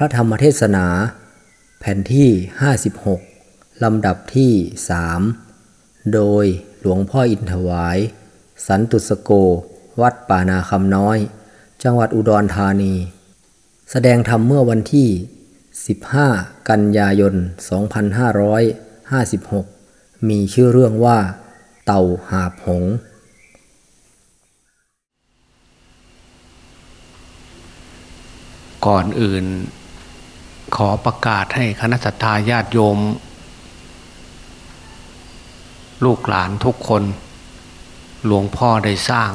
ระธรรมเทศนา แผ่นที่ 56 ลำดับที่ 3 โดยหลวงพ่ออินถวาย สันตุสโก วัดป่านาคำน้อย จังหวัดอุดรธานี แสดงธรรมเมื่อวันที่ 15 กันยายน 2556 มีชื่อเรื่องว่า เต่าหาบหงก่อนอื่น ขอประกาศให้คณะสัตยาญาติโยม ลูกหลานทุกคน หลวงพ่อได้สร้าง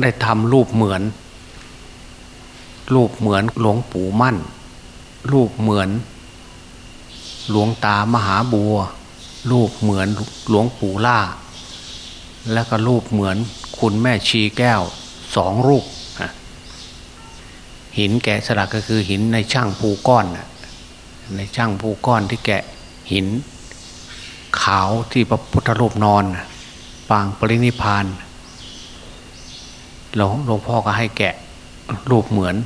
ได้ทำรูปเหมือน รูปเหมือนหลวงปู่มั่น รูปเหมือน หลวงตามหาบัว รูปเหมือนหลวงปู่ล่า และก็รูปเหมือนคุณแม่ชีแก้วสองรูปหินแกะสลักก็คือหินในช่างภูก้อนน่ะ ในช่างภูก้อนที่แกะหิน ขาวที่พระพุทธรูปนอน ปางปรินิพานหลวงหลวงพ่อก็ให้แกะรูปเหมือน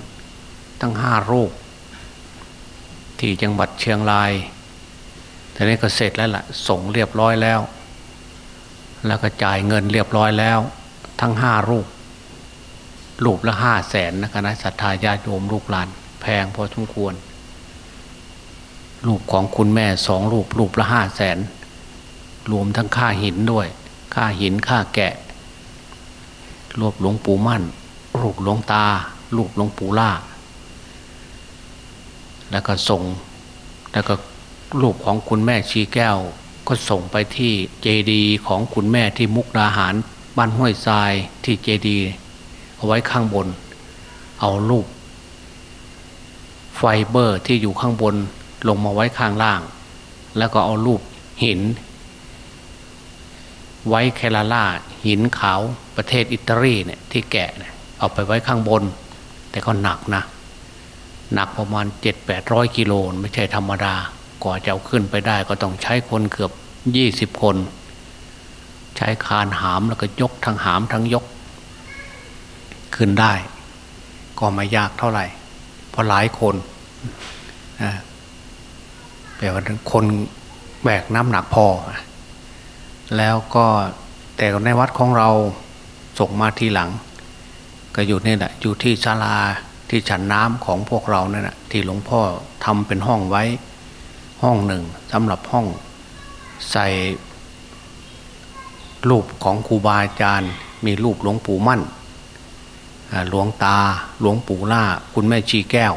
ทั้งห้ารูป ที่จังหวัดเชียงรายแต่นี้ก็เสร็จแล้วล่ะ ส่งเรียบร้อยแล้ว แล้วก็จ่ายเงินเรียบร้อยแล้ว ทั้งห้ารูป รูปละห้าแสนนะคณะศรัทธาญาติโยมลูกหลาน แพงพอสมควร รูปของคุณแม่สองรูปรูปละห้าแสนรวมทั้งค่าหินด้วย ค่าหินค่าแกะ รูปหลวงปู่มั่น รูปหลวงตา รูปหลวงปู่ล่า แล้วก็ส่ง แล้วก็รูปของคุณแม่ชีแก้ว ก็ส่งไปที่เจดีของคุณแม่ที่มุกดาหารบ้านห้วยทรายที่เจดีเอาไว้ข้างบน เอารูป ไฟเบอร์ที่อยู่ข้างบน ลงมาไว้ข้างล่าง แล้วก็เอารูปหิน ไว้แคลาล่าหินขาวประเทศอิตาลีเนี่ยที่แกะเนี่ยเอาไปไว้ข้างบน แต่ก็หนักนะ หนักประมาณเจ็ดแปดร้อยกิโลไม่ใช่ธรรมดา กว่าจะเอาขึ้นไปได้ก็ต้องใช้คนเกือบยี่สิบคน ใช้คานหามแล้วก็ยกทั้งหามทั้งยก ขึ้นได้ ก็ไม่ยากเท่าไหร่ เพราะหลายคน แปลว่าคนแบกน้ำหนักพอ แล้วก็แต่ในวัดของเราส่งมาทีหลัง ก็อยู่นี่แหละอยู่ที่ศาลาที่ฉันน้ำของพวกเราเนี่ยนะที่หลวงพ่อทำเป็นห้องไว้ห้องหนึ่งสำหรับห้องใส่รูปของครูบาอาจารย์ มีรูปหลวงปู่มั่นหลวงตาหลวงปู่ล่า คุณแม่ชีแก้ว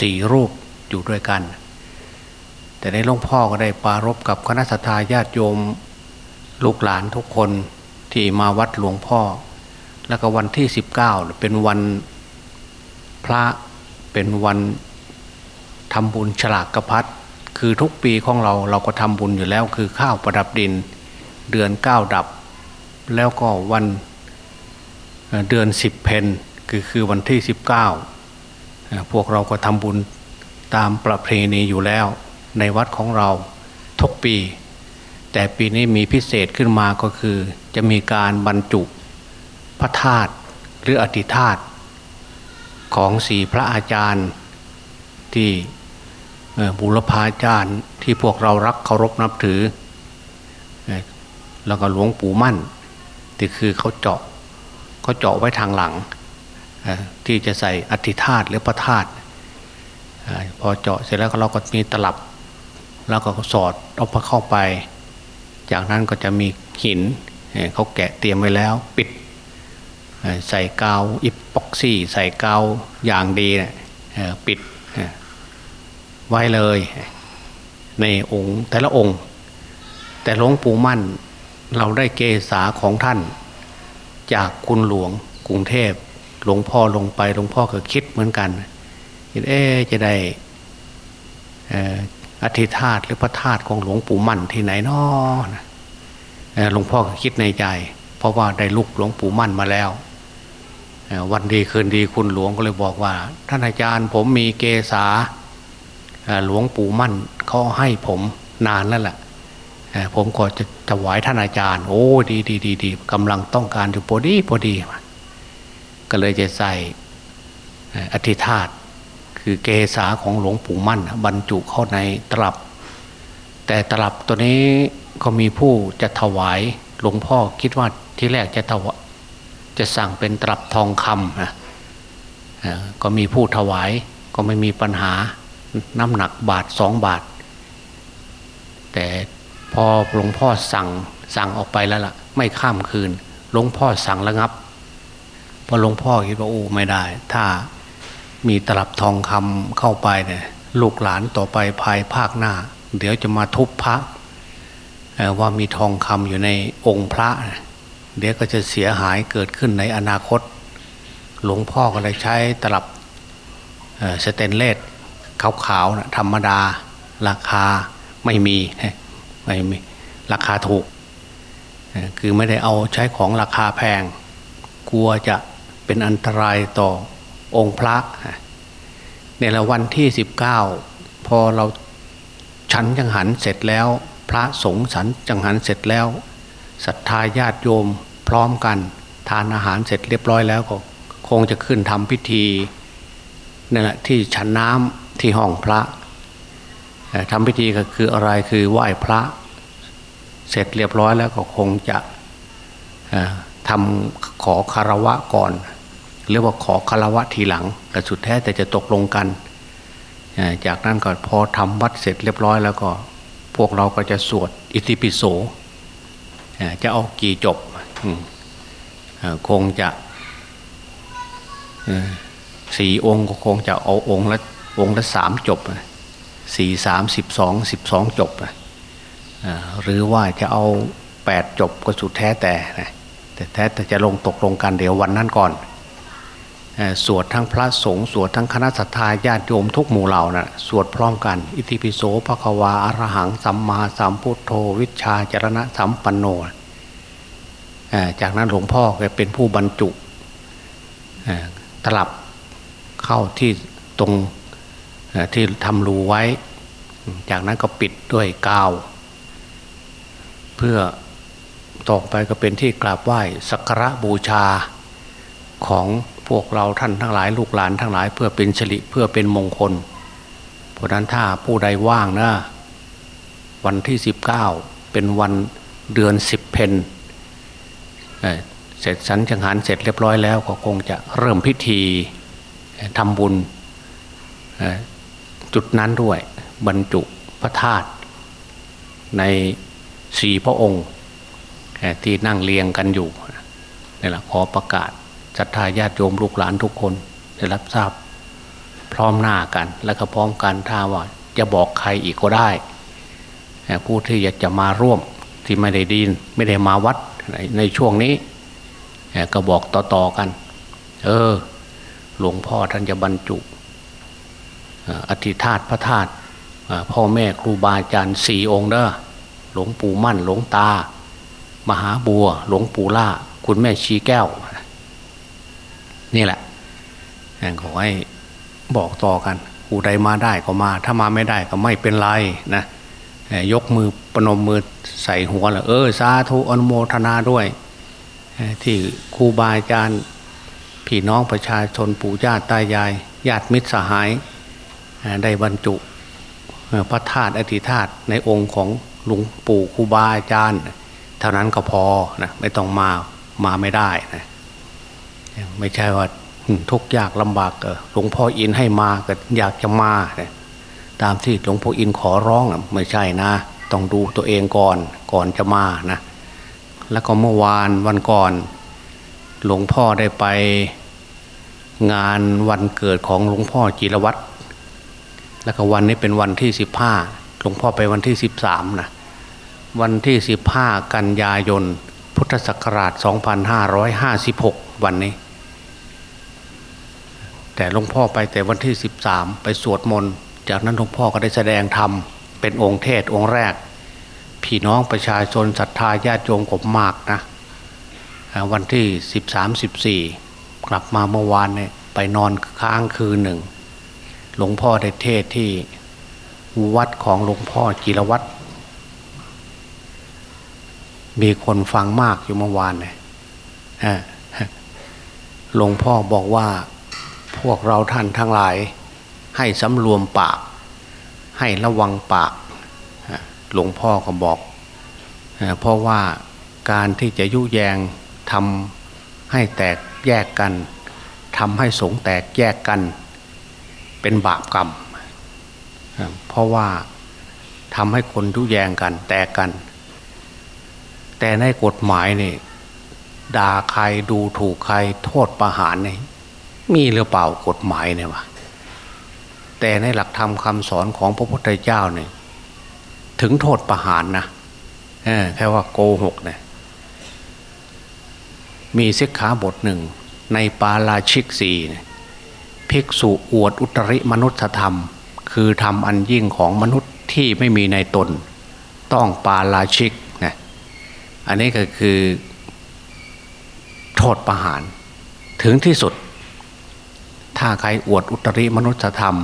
สี่รูปอยู่ด้วยกัน แต่ในหลวงพ่อก็ได้ปารบกับคณะสัตยาติโยมลูกหลานทุกคนที่มาวัดหลวงพ่อ แล้วก็วันที่สิบเก้าเป็นวันพระเป็นวันทำบุญฉลากกระพัดคือทุกปีของเราเราก็ทำบุญอยู่แล้ว คือข้าวประดับดินเดือนเก้าดับ แล้วก็วันเดือนสิบเพนคือคือวันที่สิบเก้าพวกเราก็ทำบุญตามประเพณีอยู่แล้ว ในวัดของเราทุกปี แต่ปีนี้มีพิเศษขึ้นมาก็คือ จะมีการบรรจุพระธาตุหรืออธิธาตุของสีพระอาจารย์ที่บุรพาจารย์ที่พวกเรารักเคารพนับถือ แล้วก็หลวงปู่มั่นที่คือเขาเจาะเขาเจาะไว้ทางหลัง ที่จะใส่อธิธาตุหรือพระธาตุพอเจาะเสร็จแล้วเราก็มีตลับ แล้วก็สอดเอาพระเข้าไป จากนั้นก็จะมีหินเขาแกะเตรียมไว้แล้วปิด ใส่กาวอิปอกซี่ ใส่กาวอย่างดีนะปิดไว้เลย ในองค์แต่ละองค์ แต่หลวงปู่มั่นเราได้เกษาของท่าน จากคุณหลวงกรุงเทพหลวงพ่อลงไปหลวงพ่อก็คิดเหมือนกันเอ๊จะได้ อธิธาตหรือพระธาตุของหลวงปู่มั่นที่ไหนนาะหลวงพ่อก็คิดในใจ เพราะว่าได้ลุกหลวงปู่มั่นมาแล้ว วันดีคืนดีคุณหลวงก็เลยบอกว่า ท่านอาจารย์ผมมีเกษาหลวงปู่มั่นเขาให้ผมนานแล้วแหละผมก็จะถวายท่านอาจารย์ โอ้ดีดีดีดีกำลังต้องการอยู่พอดีพอดี ก็เลยจะใส่อธิธาต คือเกษาของหลวงปู่มั่น บรรจุเข้าในตลับ แต่ตลับตัวนี้ก็มีผู้จะถวายหลวงพ่อคิดว่าที่แรกจะถวาจะสั่งเป็นตลับทองคำนะก็มีผู้ถวายก็ไม่มีปัญหาน้ำหนักบาทสองบาท แต่พอหลวงพ่อสั่งสั่งออกไปแล้วล่ะ ไม่ข้ามคืนหลวงพ่อสั่งระงับพอหลวงพ่อคิดว่าโอ้ไม่ได้ ถ้า มีตลับทองคำเข้าไปเนี่ยลูกหลานต่อไปภายภาคหน้า เดี๋ยวจะมาทุบพระว่ามีทองคำอยู่ในองค์พระ เดี๋ยวก็จะเสียหายเกิดขึ้นในอนาคต หลวงพ่อก็เลยใช้ตลับสเตนเลสขาวๆนะธรรมดา ราคาไม่มีไม่มีราคาถูก คือไม่ได้เอาใช้ของราคาแพง กลัวจะเป็นอันตรายต่อ องค์พระในละวันที่สิบเก้าพอเราฉันจังหันเสร็จแล้ว พระสงฆ์ฉันจังหันเสร็จแล้วศรัทธาญาติโยมพร้อมกัน ทานอาหารเสร็จเรียบร้อยแล้วก็คงจะขึ้นทำพิธีนั่นแหละที่ฉันน้ำที่ห้องพระทำพิธีก็คืออะไรคือไหว้พระ เสร็จเรียบร้อยแล้วก็คงจะทำขอคารวะก่อน เรียกว่าขอคารวะทีหลังแต่สุดแท้แต่จะตกลงกัน จากนั้นก็พอทำวัดเสร็จเรียบร้อยแล้วก็พวกเราก็จะสวดอิติปิโสจะเอากี่จบคงจะสี่องค์ก็คงจะเอาองค์ละองค์ละสามจบสี่สามสิบสองสิบสองจบหรือว่าจะเอาแปดจบก็สุดแท้แต่แต่แท้แต่จะลงตกลงกันเดี๋ยววันนั้นก่อน สวดทั้งพระสงฆ์สวดทั้งคณะสัตยาญาติโยมทุกหมู่เหล่านะ่ะสวดพร้อมกัน อิติปิโสภควาอรหังสัมมาสัมพุทโธวิชาจรณะสัมปันโนจากนั้นหลวงพ่อก็เป็นผู้บรรจุตลับเข้าที่ตรงที่ทำรูไว้ จากนั้นก็ปิดด้วยกาว เพื่อต่อไปก็เป็นที่กราบไหว้สักการะบูชาของ วกเราท่านทั้งหลายลูกหลานทั้งหลาย เพื่อเป็นฉลิเพื่อเป็นมงคล เพราะนั้นถ้าผู้ใดว่างนะวันที่สิบเก้าเป็นวันเดือนสิบเพนเสร็จสันจังหันเสร็จเรียบร้อยแล้วก็คงจะเริ่มพิธีทำบุญจุดนั้นด้วยบรรจุพระธาตุในสี่พระองค์ที่นั่งเรียงกันอยู่นี่แหละขอประกาศ ศรัทธาญาติโยมลูกหลานทุกคนได้รับทราบ พร้อมหน้ากัน และก็พร้อมกันถ้าว่าจะบอกใครอีกก็ได้ ผู้ที่อยากจะมาร่วมที่ไม่ได้ดินไม่ได้มาวัดในช่วงนี้ก็บอกต่อๆกัน เออ หลวงพ่อท่านจะบรรจุอธิธาตพระธาตุพ่อแม่ครูบาอาจารย์สี่องค์เด้อหลวงปู่มั่น หลวงตา มหาบัว หลวงปู่ล่า คุณแม่ชีแก้ว นี่แหละขอให้บอกต่อกันผู้ใดมาได้ก็มา ถ้ามาไม่ได้ก็ไม่เป็นไรนะยกมือปนมมือใส่หัวแล้วเออสาธุอนุโมทนาด้วย ที่ครูบาอาจารย์พี่น้องประชาชนปู่ญาติตายายญาติมิตรสหายได้บรรจุพระธาตุอธิธาตุในองค์ของหลวงปู่ครูบาอาจารย์ เท่านั้นก็พอนะไม่ต้องมามาไม่ได้นะ ไม่ใช่ว่าทุกยากลำบากหลวงพ่ออินให้มาก็อยากจะมาตามที่หลวงพ่ออินขอร้องไม่ใช่นะ ต้องดูตัวเองก่อนก่อนจะมานะ แล้วก็เมื่อวานวันก่อน หลวงพ่อได้ไปงานวันเกิดของหลวงพ่อจิรวัตรแล้วก็วันนี้เป็นวันที่สิบห้าหลวงพ่อไปวันที่สิบสามนะวันที่สิบห้ากันยายน พุทธศักราช2556วันนี้ แต่หลวงพ่อไปแต่วันที่สิบสามไปสวดมนต์จากนั้นหลวงพ่อก็ได้แสดงธรรมเป็นองค์เทศองค์แรก พี่น้องประชาชนศรัทธาญาติโยมกบมากนะวันที่สิบสามสิบสี่กลับมาเมื่อวานเนี่ยไปนอนค้างคืนหนึ่ง หลวงพ่อได้เทศที่วัดของหลวงพ่อจิรวัตรมีคนฟังมากอยู่เมื่อวานเนี่ยหลวงพ่อบอกว่า พวกเราท่านทั้งหลาย ให้สำรวมปาก ให้ระวังปาก หลวงพ่อก็บอก เพราะว่าการที่จะยุแยงทำให้แตกแยกกันทำให้สงแตกแยกกัน เป็นบาปกรรม เพราะว่าทำให้คนยุแยงกันแตกกัน แต่ในกฎหมายนี่ด่าใครดูถูกใครโทษประหารนี่ มีหรือเปล่ากฎหมายเนี่ยวะแต่ในหลักธรรมคำสอนของพระพุทธเจ้าเนี่ยถึงโทษประหารนะแค่ว่าโกหกเนี่ยมีสิกขาบทหนึ่ง ในปาราชิกสีภิกษุอวดอุตริมนุษธรรม คือธรรมอันยิ่งของมนุษย์ที่ไม่มีในตน ต้องปาราชิกนะอันนี้ก็คือโทษประหารถึงที่สุด ถ้าใครอวดอุตริมนุษยธรรม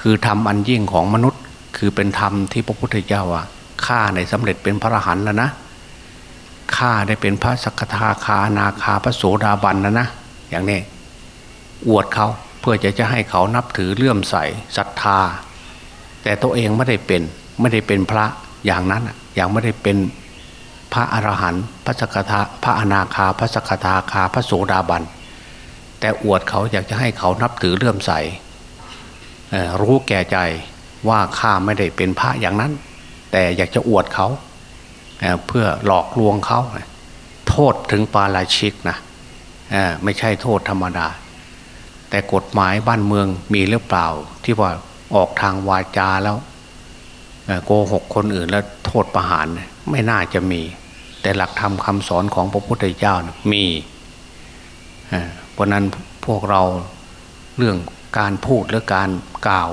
คือธรรมอันยิ่งของมนุษย์ คือเป็นธรรมที่พระพุทธเจ้าว่าข้าในสำเร็จเป็นพระอรหันต์แล้วนะข้าได้เป็นพระสกทาคานาคาพระโสดาบันแล้วนะ อย่างนี้อวดเขาเพื่อจะจะให้เขานับถือเลื่อมใสศรัทธา แต่ตัวเองไม่ได้เป็นไม่ได้เป็นพระอย่างนั้นอย่างไม่ได้เป็นพระอรหันต์พระสกทาพระอนาคาพระสกทาคาพระโสดาบัน แต่อวดเขาอยากจะให้เขานับถือเลื่อมใสรู้แก่ใจว่าข้าไม่ได้เป็นพระอย่างนั้น แต่อยากจะอวดเขาเพื่อหลอกลวงเขาโทษถึงปาราชิกนะไม่ใช่โทษธรรมดา แต่กฎหมายบ้านเมืองมีหรือเปล่า ที่ว่าออกทางวาจาแล้วโกหกคนอื่นแล้วโทษประหารไม่น่าจะมี แต่หลักธรรมคำสอนของพระพุทธเจ้ามี เพราะนั้นพวกเราเรื่องการพูดหรือการกล่าว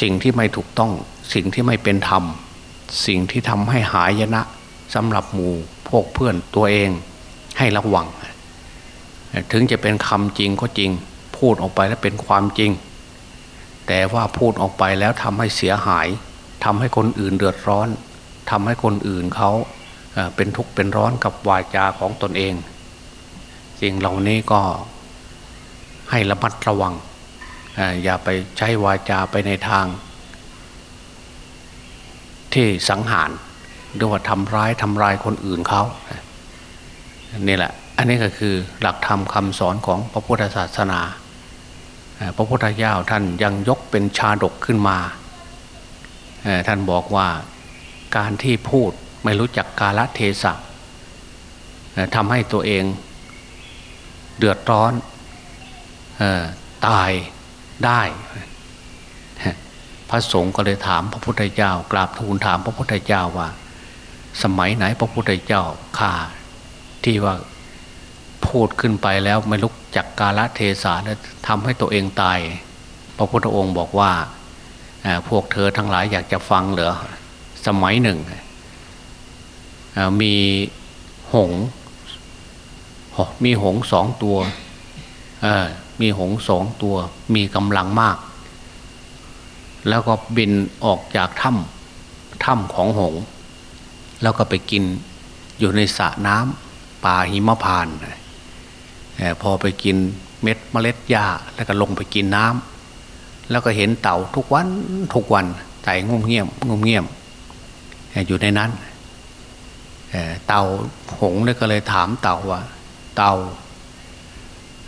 สิ่งที่ไม่ถูกต้องสิ่งที่ไม่เป็นธรรม สิ่งที่ทำให้หายนะสำหรับหมู่พวกเพื่อนตัวเองให้ระวัง ถึงจะเป็นคำจริงก็จริง พูดออกไปแล้วเป็นความจริง แต่ว่าพูดออกไปแล้วทำให้เสียหายทำให้คนอื่นเดือดร้อนทำให้คนอื่นเขาเป็นทุกข์เป็นร้อนกับวาจาของตนเอง สิ่งเหล่านี้ก็ให้ระมัดระวัง อย่าไปใช้วาจาไปในทาง ที่สังหารหรือว่าทำร้ายทำลายคนอื่นเขานี่แหละ อันนี้ก็คือหลักธรรมคำสอนของพระพุทธศาสนา พระพุทธเจ้าท่านยังยกเป็นชาดกขึ้นมา ท่านบอกว่าการที่พูดไม่รู้จักกาลเทศะทำให้ตัวเอง เดือดร้อนตายได้พระสงฆ์ก็เลยถามพระพุทธเจ้ากราบทูลถามพระพุทธเจ้าว่า สมัยไหนพระพุทธเจ้าข่าที่ว่าพูดขึ้นไปแล้วไม่ลุกจักกาลเทศะแล้วทำให้ตัวเองตาย พระพุทธองค์บอกว่าพวกเธอทั้งหลายอยากจะฟังเหรอสมัยหนึ่งมีหง มีหงสองตัวมีหงสองตัว มีกำลังมาก แล้วก็บินออกจากถ้ำถ้ำของหง แล้วก็ไปกินอยู่ในสระน้ำป่าหิมพานพอไปกินเม็ดเมล็ดหญ้าแล้วก็ลงไปกินน้ำแล้วก็เห็นเต่าทุกวันทุกวันใจงุ่มเงียบงุ่มเงียบอยู่ในนั้นเต่าหงเลยก็เลยถามเต่าว่า เต่า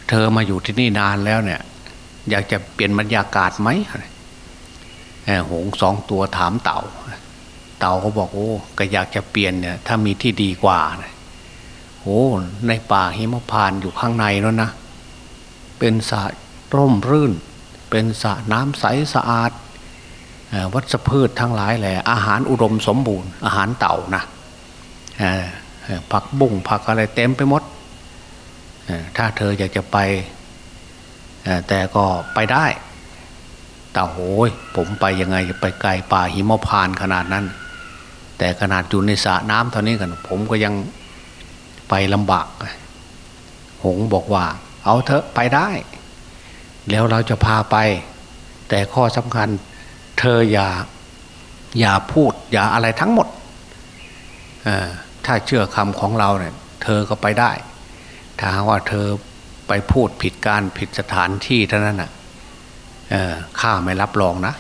เธอมาอยู่ที่นี่นานแล้วเนี่ย อยากจะเปลี่ยนบรรยากาศไหมหงสองตัวถามเต่า เต่าเขาบอกโอ้ก็อยากจะเปลี่ยนเนี่ย ถ้ามีที่ดีกว่าโอ้ในป่าหิมพานอยู่ข้างในแล้วนะ เป็นสระร่มรื่น เป็นสระน้ำใสสะอาดวัชพืชทั้งหลายแหละอาหารอุดมสมบูรณ์อาหารเต่านะผักบุ้งผักอะไรเต็มไปหมด ถ้าเธออยากจะไปแต่ก็ไปได้แต่โอ้ยผมไปยังไงไปไกลป่าหิมพานขนาดนั้น แต่ขนาดอยู่ในสระน้ำเท่านี้กัน ผมก็ยังไปลำบาก หงบอกว่า เอาเถอะไปได้ แล้วเราจะพาไป แต่ข้อสำคัญเธออย่าอย่าพูด อย่าอะไรทั้งหมด ถ้าเชื่อคำของเราเนี่ย เธอก็ไปได้ ถ้าว่าเธอไปพูดผิดการผิดสถานที่เท่านั้นน่ะข้าไม่รับรองนะ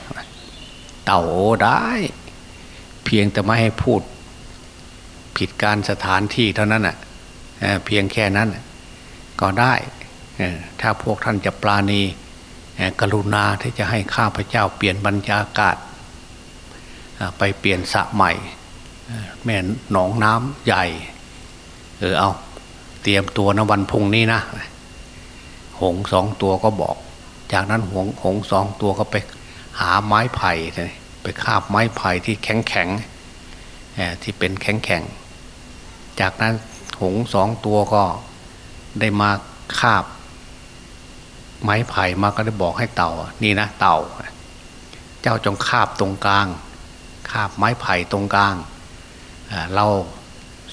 เต่าโอได้ เพียงแต่ไม่ให้พูดผิดการสถานที่เท่านั้นอะเพียงแค่นั้นก็ได้ถ้าพวกท่านจะปราณีกรุณาที่จะให้ข้าพเจ้าเปลี่ยนบรรยากาศ ไปเปลี่ยนสระใหม่ แม่หนองน้ำใหญ่ เออเอา เตรียมตัวนะวันพุ่งนี้นะ หงสองตัวก็บอก จากนั้นหงหงสองตัวก็ไปหาไม้ไผ่ไปคาบไม้ไผ่ที่แข็งแข็งที่เป็นแข็งแข็งจากนั้นหงสองตัวก็ได้มาคาบ ไม้ไผ่มาก็ได้บอกให้เต่า นี่นะเต่า เจ้าจงคาบตรงกลาง คาบไม้ไผ่ตรงกลางเรา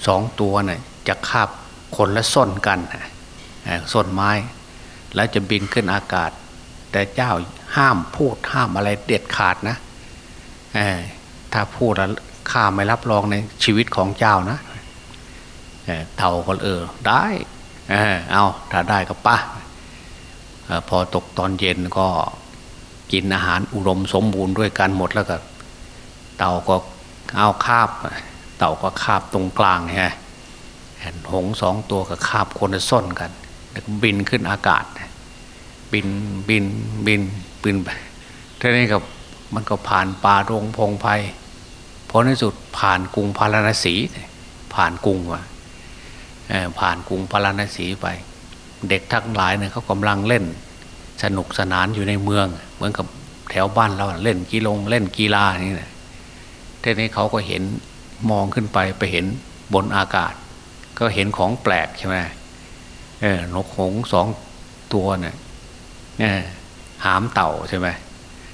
สองตัวเนะ่ยจะคาบ คนละส้นกันส้นไม้ แล้วจะบินขึ้นอากาศ แต่เจ้าห้ามพูดห้ามอะไรเด็ดขาดนะถ้าพูดแล้วข้าไม่รับรองในชีวิตของเจ้านะเท่าคนเออได้เอาถ้าได้ก็ป้าพอตกตอนเย็นก็กินอาหารอุดมสมบูรณ์ด้วยกันหมดแล้วก็ เต่าก็เอาคาบ เต่าก็คาบตรงกลางฮะ หงสองตัวก็คาบคนส้นกันบินขึ้นอากาศ บินบินบินบินไปทีนี้กับมันก็ผ่านป่ารงพงไพ่พอในสุดผ่านกรุงพาราณสี ผ่านกรุงว่ะผ่านกรุงพาราณสีไป เด็กทั้งหลายเนี่ยเขากำลังเล่น สนุกสนานอยู่ในเมือง เหมือนกับแถวบ้านเราเล่นกีฬงเล่นกีฬานี่นะทีนี้เขาก็เห็นมองขึ้นไปไปเห็นบนอากาศ ก็เห็นของแปลกใช่ไหมเออนกหงสองตัวเนี่ยหามเต่าใช่ไหม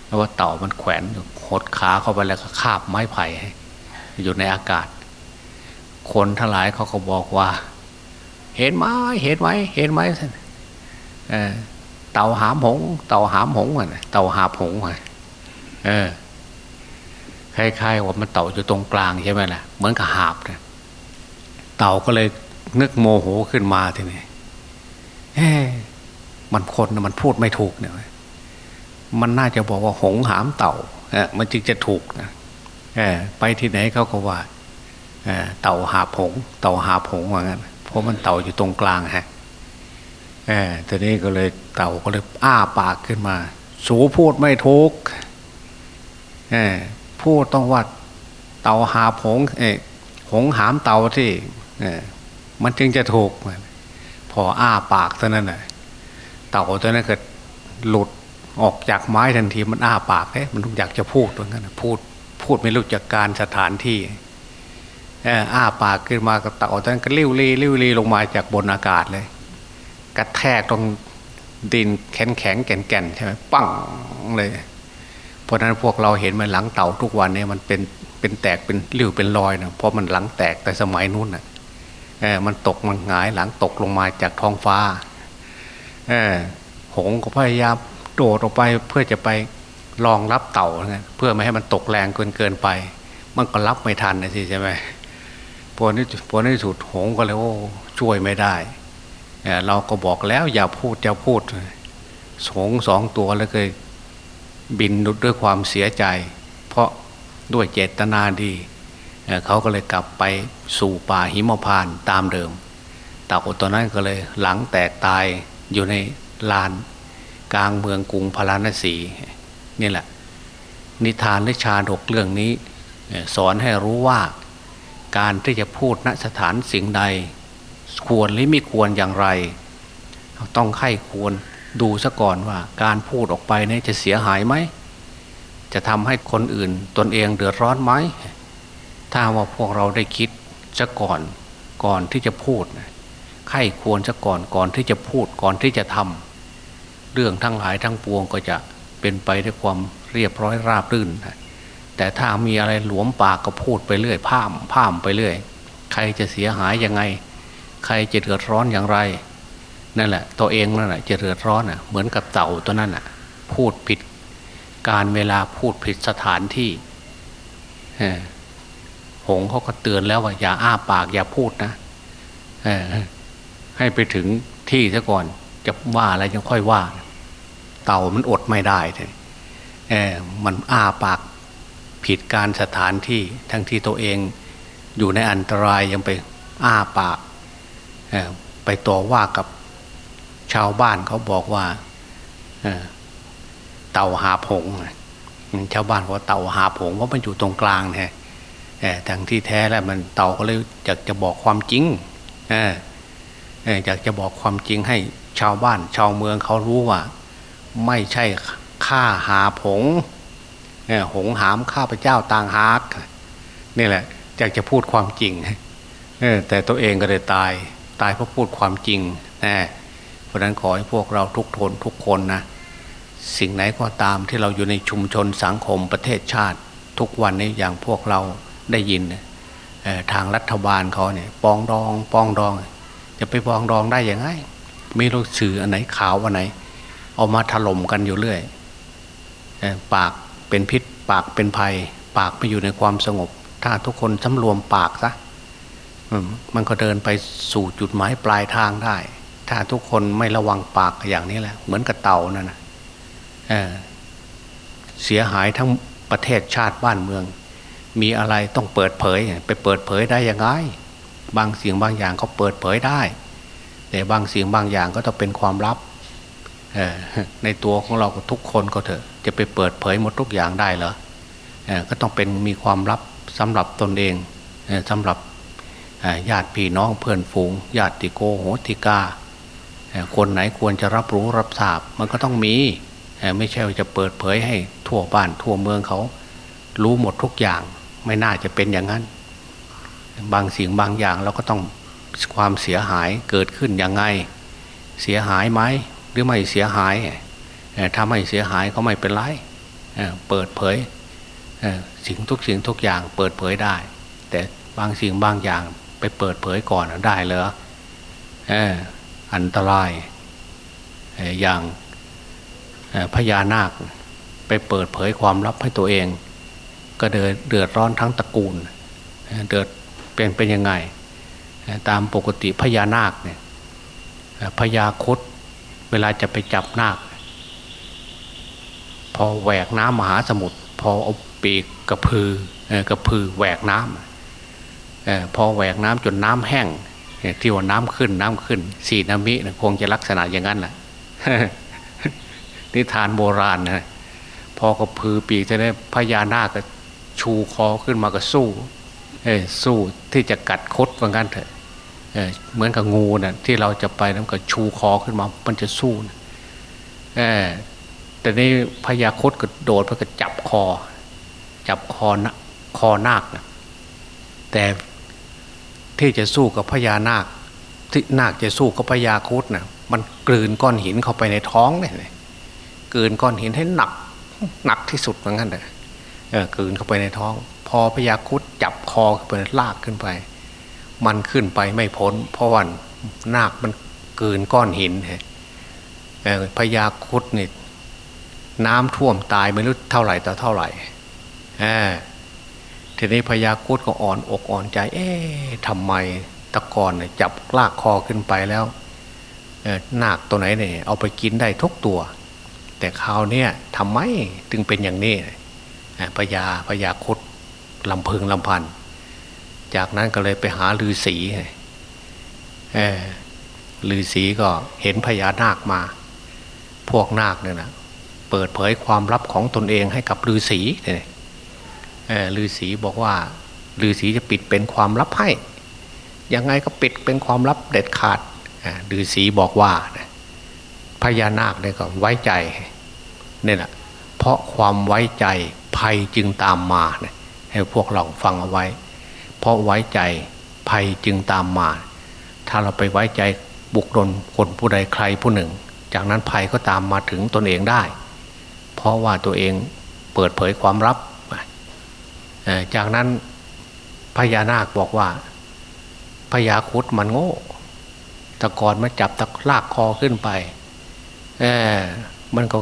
แล้วว่าเต่ามันแขวนหดขาเข้าไปแล้วก็คาบไม้ไผ่อยู่ในอากาศ คนทั้งหลายเขาก็บอกว่า เห็นไหมเห็นไหมเห็นไหมเต่าหามหง เต่าหามหงอะเต่าหาบหงอะเออคล้ายๆว่ามันเต่าอยู่ตรงกลางใช่ไหมล่ะเหมือนกับหาบเนี่ย เต่าก็เลยนึกโมโหขึ้นมาทีนี้เฮ้มันคนมันพูดไม่ถูกเนี่ยมันน่าจะบอกว่าหงหามเต่าเอมันจึงจะถูกนะเอไปที่ไหนเขาก็ว่าเอเต่าหาผง เต่าหาผงว่างั้นเพราะมันเต่าอยู่ตรงกลางฮะเออทีนี้ก็เลยเต่าก็เลยอ้าปากขึ้นมา สูพูดไม่ถูกเออพูดต้องว่าเต่าหาผงเออหงหามเต่าที่ มันจึงจะถูก พออ้าปากเท่านั้นแหละเต่าตัวนั้นเกิดหลุดออกจากไม้ทันทีมันอ้าปากเอ๊ะมันอยากจะพูดเหมือนกันพูดพูดไม่รู้จักการสถานที่อ้าปากขึ้นมากระเต่าตอนนั้นก็ลิ้วรีลิ้วรีลงมาจากบนอากาศเลย กระแทกตรงดินแข็งแข็งแก่นแก่นใช่ไหมปังเลย เพราะนั้นพวกเราเห็นมันหลังเต่าทุกวันเนี่ยมันเป็นเป็นแตกเป็นริ้วเป็นรอยนะเพราะมันหลังแตกแต่สมัยนู้นน่ะ มันตกมันหงายหลังตกลงมาจากท้องฟ้าเออหงก็พยายามโดดออกไปเพื่อจะไปรองรับเต่าเพื่อไม่ให้มันตกแรงเกินเกินไป มันก็รับไม่ทันนะสิใช่ไหมพอนี้พอนี้สุดหงก็เลยโอ้ช่วยไม่ได้เราก็บอกแล้วอย่าพูดอย่าพูดหงสองตัวแล้วเคยบินด้วยความเสียใจ เพราะด้วยเจตนาดี เขาก็เลยกลับไปสู่ป่าหิมพานตามเดิมเต่าตัวนั้นก็เลยหลังแตกตายอยู่ในลาน กลางเมืองกรุงพาราณสีนี่แหละ นิทานและชาดกเรื่องนี้ สอนให้รู้ว่าการที่จะพูดณสถานสิ่งใด ควรหรือไม่ควรอย่างไร ต้องไข้ควรดูซะก่อนว่า การพูดออกไปนี่จะเสียหายไหม จะทำให้คนอื่นตนเองเดือดร้อนไหม ถ้าว่าพวกเราได้คิดซะก่อนก่อนที่จะพูดไข้ควรซะก่อนก่อนที่จะพูดก่อนที่จะทำเรื่องทั้งหลายทั้งปวงก็จะเป็นไปด้วยความเรียบร้อยราบรื่นแต่ถ้ามีอะไรหลวมปากก็พูดไปเรื่อยพ่ามพ่ามไปเรื่อย ใครจะเสียหายยังไง ใครจะเดือดร้อนอย่างไรนั่นแหละ ตัวเองนั่นแหละจะเดือดร้อนอะเหมือนกับเต่าตัวนั้นอะ พูดผิดการเวลาพูดผิดสถานที่ หงเขาก็เตือนแล้วว่าอย่าอ้าปากอย่าพูดนะให้ไปถึงที่ซะก่อนจะว่าอะไรยังค่อยว่า เต่ามันอดไม่ได้เลยเออมันอ้าปากผิดการสถานที่ทั้งที่ตัวเองอยู่ในอันตรายยังไปอ้าปากไปต่อว่ากับชาวบ้านเขาบอกว่าเต่าหาผงชาวบ้านเขาเต่าหาผงเพราะมันอยู่ตรงกลางแท้แต่ทั้งที่แท้แล้วมันเต่าก็เลยอยากจะบอกความจริงอยากจะบอกความจริงให้ชาวบ้าน ชาวเมืองเขารู้ว่า ไม่ใช่ข้าหาผงหงหามข้าพเจ้าต่างหากนี่แหละอยากจะพูดความจริงแต่ตัวเองก็เลยตายตายเพราะพูดความจริงนะเพราะนั้นขอให้พวกเราทุกทนทุกคนนะสิ่งไหนก็ตามที่เราอยู่ในชุมชนสังคมประเทศชาติ ทุกวันนี้อย่างพวกเรา ได้ยินทางรัฐบาลเขาเนี่ยปองดองปองดอง จะไปปองดองได้ยังไงไม่รู้สื่ออันไหนข่าวอันไหน เอามาถล่มกันอยู่เรื่อยปากเป็นพิษปากเป็นภัย ปากไม่อยู่ในความสงบ ถ้าทุกคนสำรวมปากซะมันก็เดินไปสู่จุดหมายปลายทางได้ ถ้าทุกคนไม่ระวังปากอย่างนี้แหละ เหมือนกับเต่านั่นนะเเสียหายทั้งประเทศชาติบ้านเมือง มีอะไรต้องเปิดเผย ไปเปิดเผยได้ยังไง บางสิ่งบางอย่างเขาเปิดเผยได้ แต่บางสิ่งบางอย่างก็ต้องเป็นความลับในตัวของเราทุกคนก็เถอะ จะไปเปิดเผยหมดทุกอย่างได้เหรอก็ต้องเป็นมีความลับสำหรับตนเองสำหรับญาติพี่น้องเพื่อนฝูง ญาติโกโหติกาคนไหนควรจะรับรู้รับทราบมันก็ต้องมีไม่ใช่ว่าจะเปิดเผยให้ทั่วบ้านทั่วเมืองเขารู้หมดทุกอย่าง ไม่น่าจะเป็นอย่างนั้น บางสิ่งบางอย่างเราก็ต้องความเสียหายเกิดขึ้นยังไง เสียหายไหมหรือไม่เสียหายถ้าไม่เสียหายเขาไม่เป็นไรเปิดเผยสิ่งทุกสิ่งทุกอย่างเปิดเผยได้ แต่บางสิ่งบางอย่างไปเปิดเผยก่อนได้เลยอันตรายอย่างพญานาคไปเปิดเผยความลับให้ตัวเอง ก็เดือดเดือดร้อนทั้งตระกูล เดือดเป็นเป็นยังไง ตามปกติพญานาคเนี่ยพญาคดเวลาจะไปจับนาค พอแหวกน้ำมหาสมุทรพอเอาปีกกระพือกระพือแหวกน้ำพอแหวกน้ำจนน้ำแห้งที่ว่าน้ำขึ้นน้ำขึ้นสีนามิคงจะลักษณะอย่างนั้นแหละนิทานโบราณนะพอกระพือปีกจะได้พญานาคก็ ชูคอขึ้นมาก็สู้เอ้สู้ที่จะกัดคดว่างั้นเถอะเเหมือนกับงูนะ่ะที่เราจะไปแล้วก็ชูคอขึ้นมา มันจะสู้นะเออแต่นี่พญาคดก็โดดเพื่อจับคอ จับคอนะคอนาคนะแต่ที่จะสู้กับพญานาค ที่นาคจะสู้กับพญาคดนะมันกลืนก้อนหินเข้าไปในท้องเลยกลืนก้อนหินให้หนักหนักที่สุดเหมือนกันเลย เออกลืนเข้าไปในท้อง พอพญาคุดจับคอขึ้นไปลากขึ้นไป มันขึ้นไปไม่พ้น เพราะวันนาคมันกลืนก้อนหินพญาคุดนี่น้ำท่วมตายไม่รู้เท่าไหร่ต่อเท่าไหร่ทีนี้พญาคุดก็อ่อนอกอ่อนใจ เอ๊ะทำไมตะกอนจับลากคอขึ้นไปแล้วนาคตัวไหนเนี่ยเอาไปกินได้ทุกตัว แต่คราวนี้ทำไมถึงเป็นอย่างนี้ พญาพญาคุดลำพึงลำพัน จากนั้นก็เลยไปหาลือศีลือศีก็เห็นพญานาคมา พวกนาคเนี่ยนะเปิดเผยความลับของตนเองให้กับลือศีเนี่ยลือศีบอกว่าลือศีจะปิดเป็นความลับให้ ยังไงก็ปิดเป็นความลับเด็ดขาดลือศีบอกว่าพญานาคเนี่ยก็ไว้ใจเนี่ยแหละเพราะความไว้ใจ ภัยจึงตามมาให้พวกเราฟังเอาไว้ เพราะไว้ใจภัยจึงตามมา ถ้าเราไปไว้ใจบุคคลคนผู้ใดใครผู้หนึ่ง จากนั้นภัยก็ตามมาถึงตนเองได้ เพราะว่าตัวเองเปิดเผยความลับจากนั้นพญานาคบอกว่าพญาคุดมันโง่ตะกอนมาจับตะลากคอขึ้นไป เออมันก็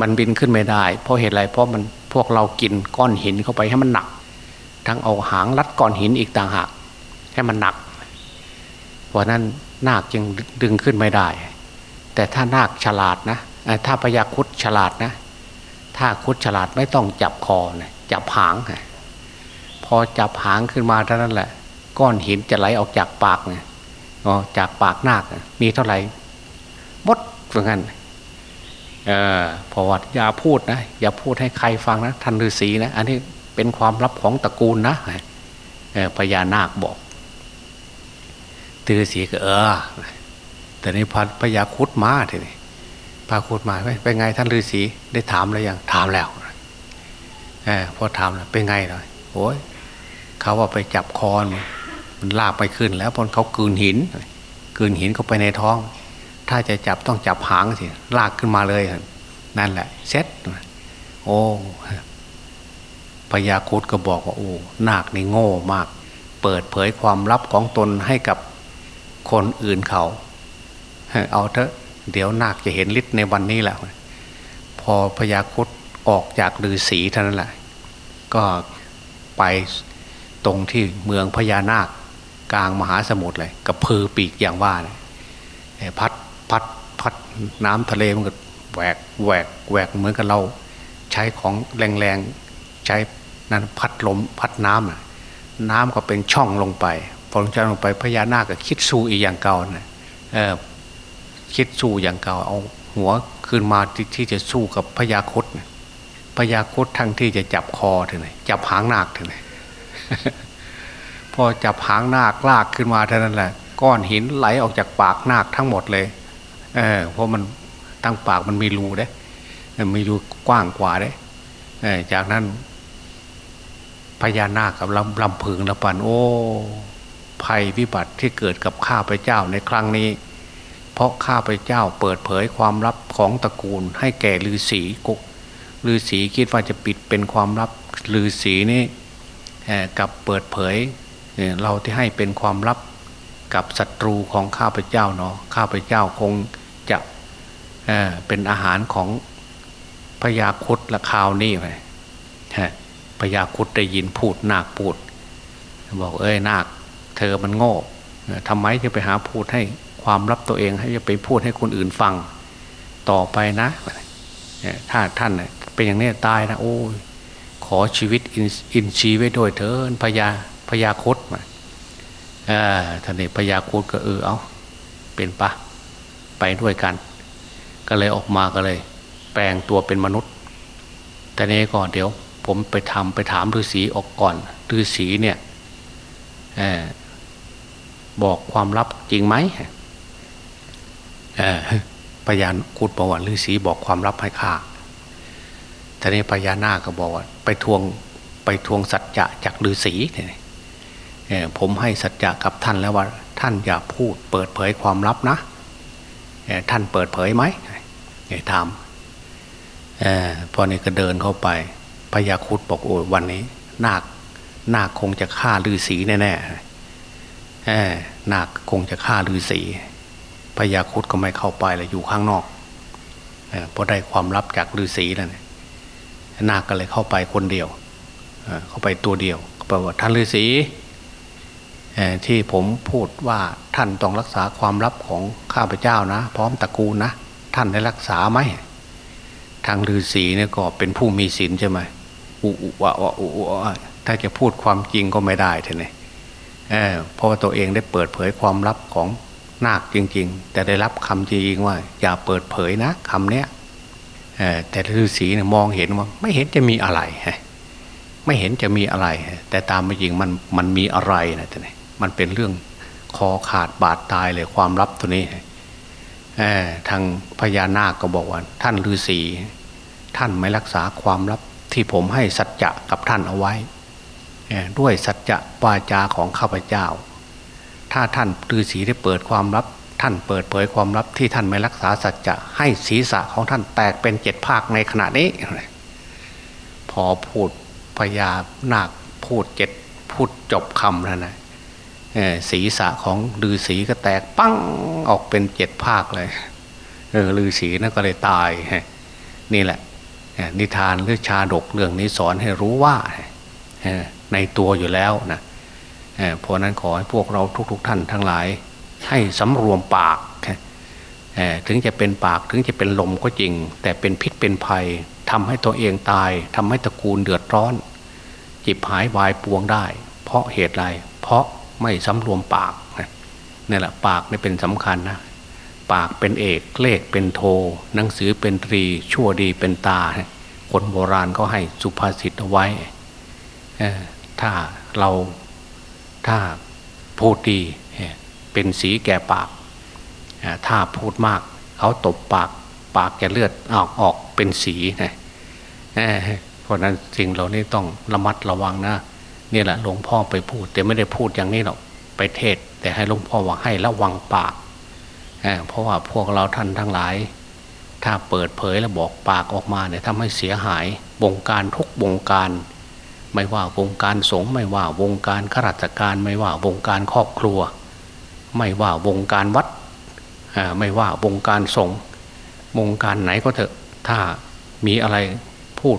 มันบินขึ้นไม่ได้ เพราะเหตุไรเพราะมัน พวกเรากินก้อนหินเข้าไปให้มันหนัก ทั้งเอาหางรัดก้อนหินอีกต่างหาก ให้มันหนัก เพราะนั้นนาคจึงดึงขึ้นไม่ได้ แต่ถ้านาคฉลาดนะถ้าพยาคุดฉลาดนะ ถ้าคุดฉลาดไม่ต้องจับคอนะจับหางพอจับหางขึ้นมาเท่านั้นแหละ ก้อนหินจะไหลออกจากปากนะอ๋อจากปากนาคมีเท่าไหร่มดเหมือนกัน เออพอวัดอย่าพูดนะ อย่าพูดให้ใครฟังนะท่านฤาษีนะ อันนี้เป็นความลับของตระกูลนะพญานาคบอกตือสีก็เออ แต่ในพันพญาคุดมาทีนี้พาคุดมาไปไงท่านฤาษีได้ถามแล้วยังถามแล้วอพอถามแล้วเป็นไงหน่อยโอ้ยเขาว่าไปจับคอนมันลากไปขึ้น แล้วพอเขากืนหิน กืนหินเข้าไปในท้อง ถ้าจะจับต้องจับหางสิลากขึ้นมาเลยนั่นแหละเซ็ตโอ้พญาคุดก็บอกว่าโอ้นาคนี่โง่มาก เปิดเผยความลับของตนให้กับคนอื่นเขาเอาเถอะเดี๋ยวนาคจะเห็นฤทธิ์ในวันนี้แหละพอพญาคุดออกจากฤาษีเท่านั้นแหละ ก็ไปตรงที่เมืองพญานาคกลางมหาสมุทรเลยกับพือปีกอย่างว่าเนี่ยพัด พัดพัดน้ำทะเลมันก็แหวกแหวกแหวกเหมือนกับเราใช้ของแรงๆใช้นั้นพัดลมพัดน้ำน้ำก็เป็นช่องลงไปพอลงจากลงไปพญานาคก็คิดสู้อีกอย่างเก่านะเออคิดสู้อย่างเก่าเอาหัวขึ้นมาที่ที่จะสู้กับพญาคตพญาคตทั้งที่จะจับคอเท่าไหร่จับหางนาคเท่าไหร่พอจับหางนาคลากขึ้นมาเท่านั้นแหละก้อนหินไหลออกจากปากนาคทั้งหมดเลย เออเพราะมันตั้งปากมันมีรูเด้มีรูกว้างกว่าเด้จากนั้นพญานาคกับลำลำพึงละปันโอ้ภัยวิบัติที่เกิดกับข้าพเจ้าในครั้งนี้ เพราะข้าพเจ้าเปิดเผยความลับของตระกูล ให้แก่ฤาษีกุฤาษีคิดว่าจะปิดเป็นความลับฤาษีนี่กับเปิดเผยเราที่ให้เป็นความลับกับศัตรูของข้าพเจ้าเนาะข้าพเจ้าคง เป็นอาหารของพญาคุดละคราวนี้ไปพญาคุดได้ยินพูดนาคพูด บอกเอ้ยนาค เธอมันโง่ทำไมจะไปหาพูดให้ความลับตัวเอง ให้จะไปพูดให้คนอื่นฟัง ต่อไปนะถ้าท่านเป็นอย่างนี้ตายนะโอ้ยขอชีวิตอินชีไว้ด้วยเถินพญาพญาคตมาท่านนี่พญาคตก็เออเอาเป็นปะไปด้วยกัน ก็เลยออกมาก็เลย แปลงตัวเป็นมนุษย์ แต่นี้ก่อนเดี๋ยว ผมไปทำไปถามฤาษีออกก่อนฤาษีเนี่ยบอกความลับจริงไหมพยานคูดประวัติฤาษีบอกความลับให้ข้าท่นี้พญานาคก็บอกว่า ไปทวงไปทวงสัจจะจากฤาษีเนี่ยผมให้สัจจะกับท่านแล้วว่า ท่านอย่าพูดเปิดเผยความลับนะท่านเปิดเผยไหม ถามพอนี่ก็เดินเข้าไปพญาคุดบอกโอ้วันนี้ นาคนาคคงจะฆ่าฤาษีแน่ๆนาคคงจะฆ่าฤาษีพญาคุดก็ไม่เข้าไปเลยอยู่ข้างนอกเพราะได้ความลับจากฤาษีนั่นนาคก็เลยเข้าไปคนเดียวเข้าไปตัวเดียวก็แปลว่าท่านฤาษีที่ผมพูดว่าท่านต้องรักษาความลับของข้าพเจ้านะ พร้อมตระกูลนะ ท่านได้รักษาไหมทางฤาษีเนี่ยก็เป็นผู้มีศีลใช่ไหมอุอุวะวะอุอุถ้าจะพูดความจริงก็ไม่ได้ทีนี้เพราะว่าตัวเองได้เปิดเผยความลับของนาคจริง ๆ แต่ได้รับคำจริงว่า อย่าเปิดเผยนะคำเนี้ยแต่ฤาษีเนี่ยมองเห็นว่า ไม่เห็นจะมีอะไรไม่เห็นจะมีอะไร แต่ตามจริงมันมันมีอะไรนะท่านมันเป็นเรื่องคอขาดบาดตายเลยความลับตัวนี้ ทางพญานาคก็บอกว่า ท่านฤาษีท่านไม่รักษาความลับที่ผมให้สัจจะกับท่านเอาไว้ ด้วยสัจจะวาจาของข้าพเจ้า ถ้าท่านฤาษีได้เปิดความลับ ท่านเปิดเผยความลับที่ท่านไม่รักษาสัจจะให้ศีรษะของท่านแตกเป็นเจ็ดภาคในขณะนี้ พอพูดพญานาคพูดเจ็ดพูดจบคำแล้วนะ ศีรษะของฤาษีก็แตกปั้งออกเป็นเจ็ดภาคเลยเออฤาษีนั่นก็เลยตายนี่แหละนิทานหรือชาดกเรื่องนี้สอนให้รู้ว่าในตัวอยู่แล้วนะเพราะนั้นขอให้พวกเราทุกๆท่านทั้งหลาย ให้สำรวมปากถึงจะเป็นปากถึงจะเป็นลมก็จริง แต่เป็นพิษเป็นภัยทำให้ตัวเองตายทำให้ตระกูลเดือดร้อน จิบหายวายปวงได้ เพราะเหตุไรเพราะ ไม่สำรวมปากนี่แหละปากนี่เป็นสำคัญนะปากเป็นเอกเลขเป็นโท หนังสือเป็นตรี ชั่วดีเป็นตา คนโบราณก็ให้สุภาษิตเอาไว้ ถ้าเราถ้าพูดดีเป็นสีแก่ปาก ถ้าพูดมากเขาตบปากปากจะเลือดออกออกเป็นสีนะเพราะนั้นสิ่งเหล่านี้ต้องระมัดระวังนะ นี่แหละหลวงพ่อไปพูด แต่ไม่ได้พูดอย่างนี้หรอกไปเทศ แต่ให้หลวงพ่อว่าให้ระวังปากเพราะว่าพวกเราท่านทั้งหลาย ถ้าเปิดเผยแล้วบอกปากออกมาเนี่ยทำให้เสียหายวงการทุกวงการ ไม่ว่าวงการสงฆ์ไม่ว่าวงการข้าราชการไม่ว่าวงการครอบครัว ไม่ว่าวงการวัดไม่ว่าวงการสงฆ์วงการไหนก็เถอะถ้ามีอะไรพูด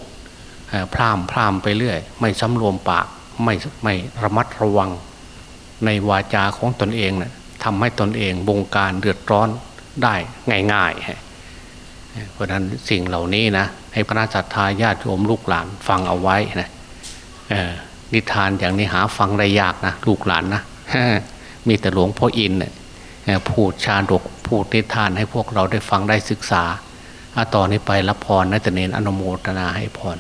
พร่ำพร่ำไปเรื่อย ไม่สำรวมปาก ไม่ไม่ระมัดระวังในวาจาของตนเองนะ่ะทำให้ตนเองวงการเดือดร้อนได้ง่ายๆ เพราะนั้นสิ่งเหล่านี้นะให้พระนาจัตทาญาติโยมลูกหลานฟังเอาไว้นะนิทานอย่างนี้หาฟังได้ยากนะลูกหลานนะมีแต่หลวงพ่ออินเนี่ยพูดชาดกพูดนิทานให้พวกเราได้ฟังได้ศึกษา ต่อนนี้ไปรับพรนะตเนนอนุโมทนาให้พร